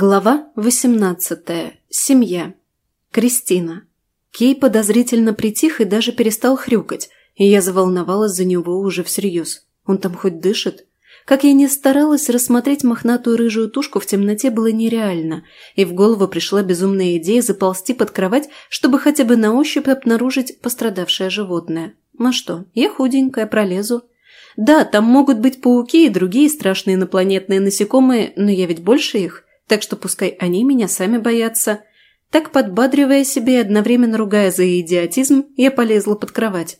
Глава 18. Семья. Кристина. Кей подозрительно притих и даже перестал хрюкать, и я заволновалась за него уже всерьез. Он там хоть дышит? Как я не старалась рассмотреть мохнатую рыжую тушку в темноте было нереально, и в голову пришла безумная идея заползти под кровать, чтобы хотя бы на ощупь обнаружить пострадавшее животное. А что, я худенькая, пролезу. Да, там могут быть пауки и другие страшные инопланетные насекомые, но я ведь больше их так что пускай они меня сами боятся. Так, подбадривая себя и одновременно ругая за идиотизм, я полезла под кровать.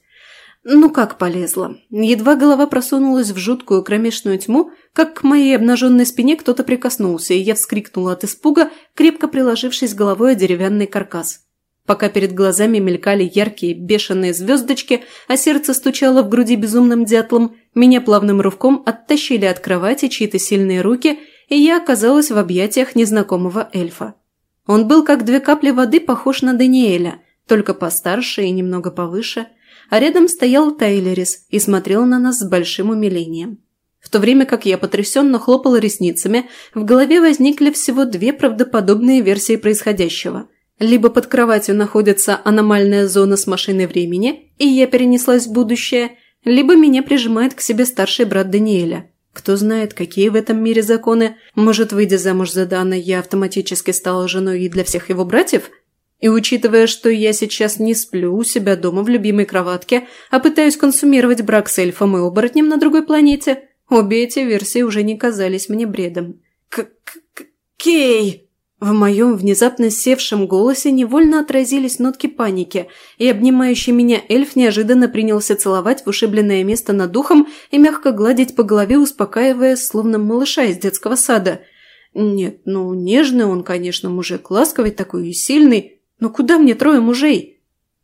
Ну как полезла? Едва голова просунулась в жуткую кромешную тьму, как к моей обнаженной спине кто-то прикоснулся, и я вскрикнула от испуга, крепко приложившись головой о деревянный каркас. Пока перед глазами мелькали яркие бешеные звездочки, а сердце стучало в груди безумным дятлом, меня плавным рывком оттащили от кровати чьи-то сильные руки – и я оказалась в объятиях незнакомого эльфа. Он был как две капли воды похож на Даниэля, только постарше и немного повыше, а рядом стоял Тайлерис и смотрел на нас с большим умилением. В то время как я потрясенно хлопала ресницами, в голове возникли всего две правдоподобные версии происходящего. Либо под кроватью находится аномальная зона с машиной времени, и я перенеслась в будущее, либо меня прижимает к себе старший брат Даниэля – кто знает, какие в этом мире законы. Может, выйдя замуж за Дана, я автоматически стала женой и для всех его братьев? И учитывая, что я сейчас не сплю у себя дома в любимой кроватке, а пытаюсь консумировать брак с эльфом и оборотнем на другой планете, обе эти версии уже не казались мне бредом. «К-к-кей!» В моем внезапно севшем голосе невольно отразились нотки паники, и обнимающий меня эльф неожиданно принялся целовать в ушибленное место над духом и мягко гладить по голове, успокаивая, словно малыша из детского сада. Нет, ну, нежный он, конечно, мужик, ласковый такой и сильный, но куда мне трое мужей?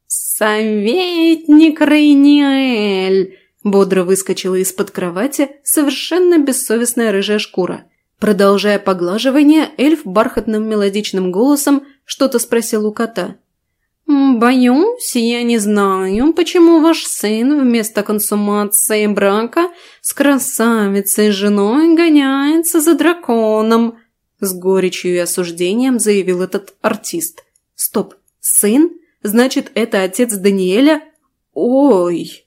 «Советник Рейниэль!» бодро выскочила из-под кровати совершенно бессовестная рыжая шкура – Продолжая поглаживание, эльф бархатным мелодичным голосом что-то спросил у кота. «Боюсь, я не знаю, почему ваш сын вместо консумации брака с красавицей женой гоняется за драконом», с горечью и осуждением заявил этот артист. «Стоп, сын? Значит, это отец Даниэля? Ой!»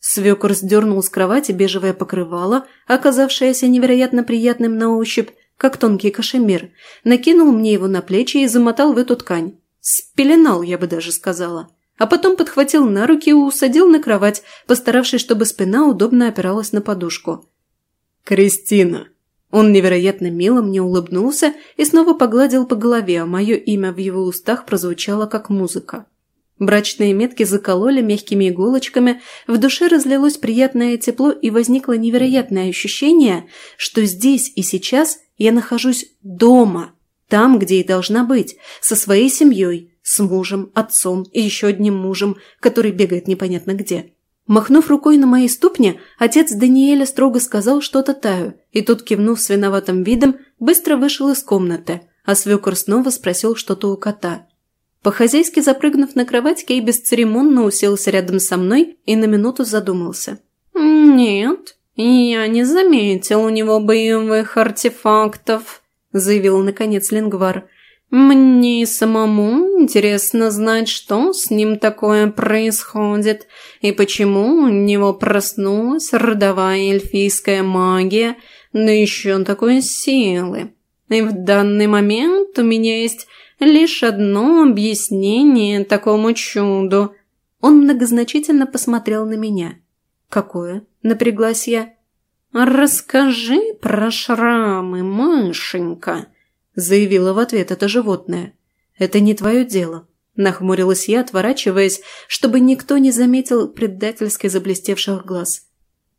Свекор сдернул с кровати бежевое покрывало, оказавшееся невероятно приятным на ощупь, как тонкий кашемир, накинул мне его на плечи и замотал в эту ткань. Спеленал, я бы даже сказала. А потом подхватил на руки и усадил на кровать, постаравшись, чтобы спина удобно опиралась на подушку. «Кристина!» Он невероятно мило мне улыбнулся и снова погладил по голове, а мое имя в его устах прозвучало как музыка. Брачные метки закололи мягкими иголочками, в душе разлилось приятное тепло и возникло невероятное ощущение, что здесь и сейчас я нахожусь дома, там, где и должна быть, со своей семьей, с мужем, отцом и еще одним мужем, который бегает непонятно где. Махнув рукой на мои ступни, отец Даниэля строго сказал что-то Таю, и тот, кивнув с виноватым видом, быстро вышел из комнаты, а свекор снова спросил что-то у кота – по-хозяйски запрыгнув на кровать, Кей бесцеремонно уселся рядом со мной и на минуту задумался. «Нет, я не заметил у него боевых артефактов», – заявил наконец Лингвар. «Мне самому интересно знать, что с ним такое происходит, и почему у него проснулась родовая эльфийская магия, да еще такой силы. И в данный момент у меня есть лишь одно объяснение такому чуду. Он многозначительно посмотрел на меня. «Какое?» – напряглась я. «Расскажи про шрамы, мышенька», – заявила в ответ это животное. «Это не твое дело», – нахмурилась я, отворачиваясь, чтобы никто не заметил предательски заблестевших глаз.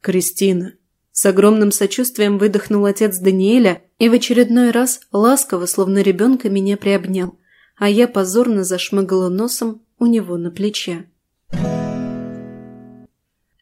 «Кристина, с огромным сочувствием выдохнул отец Даниэля и в очередной раз ласково, словно ребенка, меня приобнял, а я позорно зашмыгала носом у него на плече.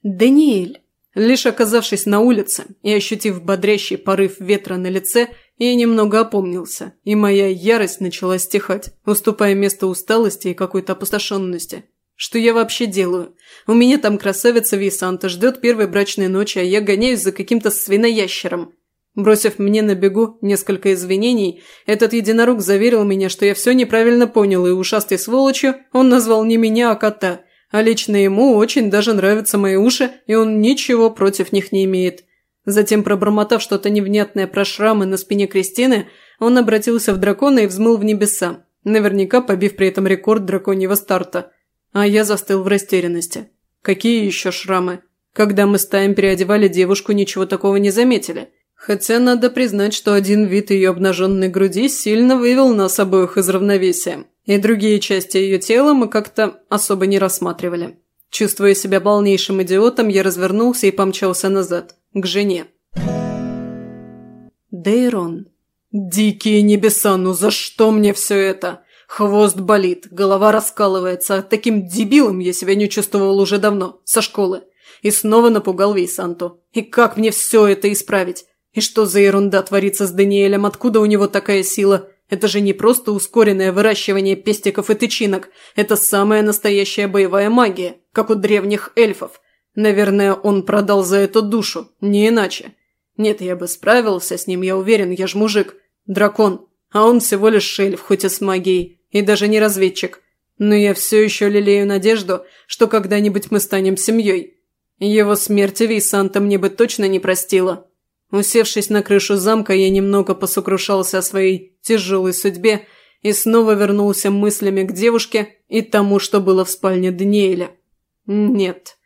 «Даниэль!» Лишь оказавшись на улице и ощутив бодрящий порыв ветра на лице, я немного опомнился, и моя ярость начала стихать, уступая место усталости и какой-то опустошенности. Что я вообще делаю? У меня там красавица Висанта ждет первой брачной ночи, а я гоняюсь за каким-то свиноящером. Бросив мне на бегу несколько извинений, этот единорог заверил меня, что я все неправильно понял, и ушастой сволочью он назвал не меня, а кота. А лично ему очень даже нравятся мои уши, и он ничего против них не имеет. Затем, пробормотав что-то невнятное про шрамы на спине Кристины, он обратился в дракона и взмыл в небеса, наверняка побив при этом рекорд драконьего старта. А я застыл в растерянности. Какие еще шрамы? Когда мы с Таем переодевали девушку, ничего такого не заметили. Хотя надо признать, что один вид ее обнаженной груди сильно вывел нас обоих из равновесия, и другие части ее тела мы как-то особо не рассматривали. Чувствуя себя полнейшим идиотом, я развернулся и помчался назад, к жене. Дейрон. «Дикие небеса, ну за что мне все это? Хвост болит, голова раскалывается, таким дебилом я себя не чувствовал уже давно, со школы. И снова напугал Вейсанту. И как мне все это исправить? И что за ерунда творится с Даниэлем? Откуда у него такая сила? Это же не просто ускоренное выращивание пестиков и тычинок. Это самая настоящая боевая магия, как у древних эльфов. Наверное, он продал за эту душу, не иначе. Нет, я бы справился с ним, я уверен, я ж мужик. Дракон. А он всего лишь эльф, хоть и с магией. И даже не разведчик. Но я все еще лелею надежду, что когда-нибудь мы станем семьей. Его смерти Вейсанта мне бы точно не простила. Усевшись на крышу замка, я немного посокрушался о своей тяжелой судьбе и снова вернулся мыслями к девушке и тому, что было в спальне Даниэля. Нет.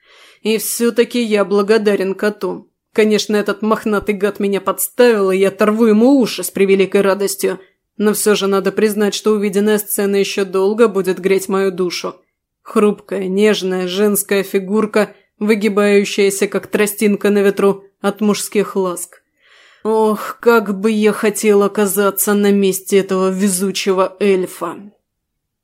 И все-таки я благодарен коту. Конечно, этот мохнатый гад меня подставил, и я оторву ему уши с превеликой радостью. Но все же надо признать, что увиденная сцена еще долго будет греть мою душу. Хрупкая, нежная, женская фигурка, выгибающаяся, как тростинка на ветру, от мужских ласк. Ох, как бы я хотел оказаться на месте этого везучего эльфа.